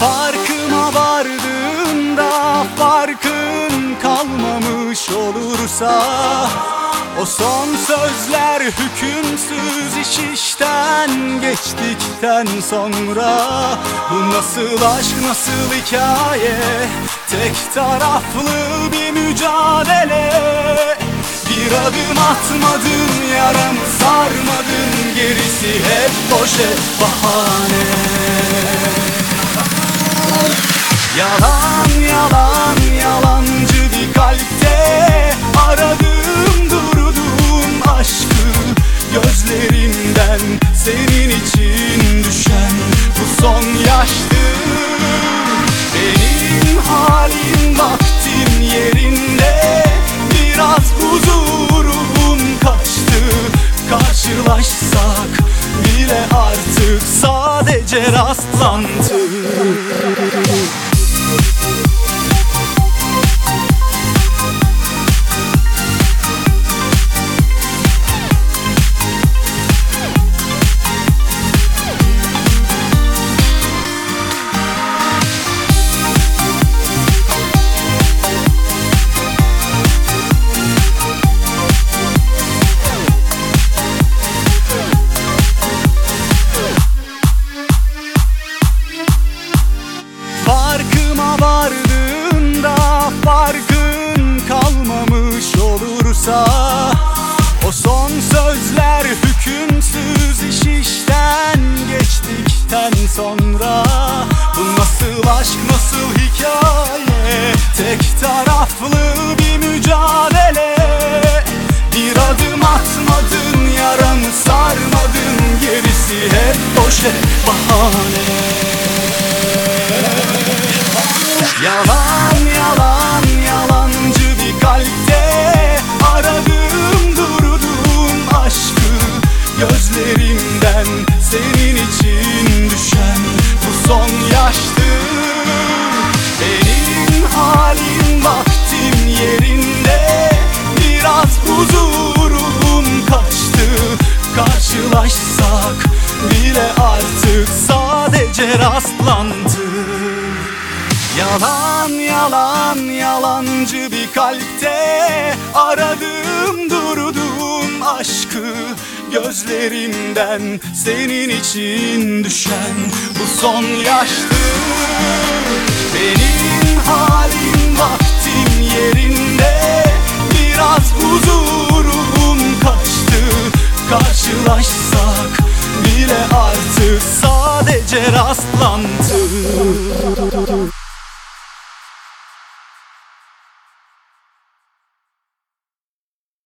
Farkıma vardığında farkın kalmamış olursa O son sözler hükümsüz iş işten geçtikten sonra Bu nasıl aşk nasıl hikaye? Tek taraflı bir mücadele Bir adım atmadın yaramı sarmadın Gerisi hep boş hep bahane. Yalan yalan yalancı bir kalpte Aradım durdum aşkı. Gözlerimden senin için düşen Bu son yaştı artık sadece rastlantı Tek taraflı bir mücadele. Bir adım atmadın yaramı sarmadın. Gerisi hep boş hep bahane rastlantı Yalan yalan yalancı bir kalpte Aradım durdum aşkı Gözlerimden senin için düşen Bu son yaştı. Benim halim vaktim yerinde Biraz huzurum kaçtı. Karşılaşsak bile artık. Sadece rastlantı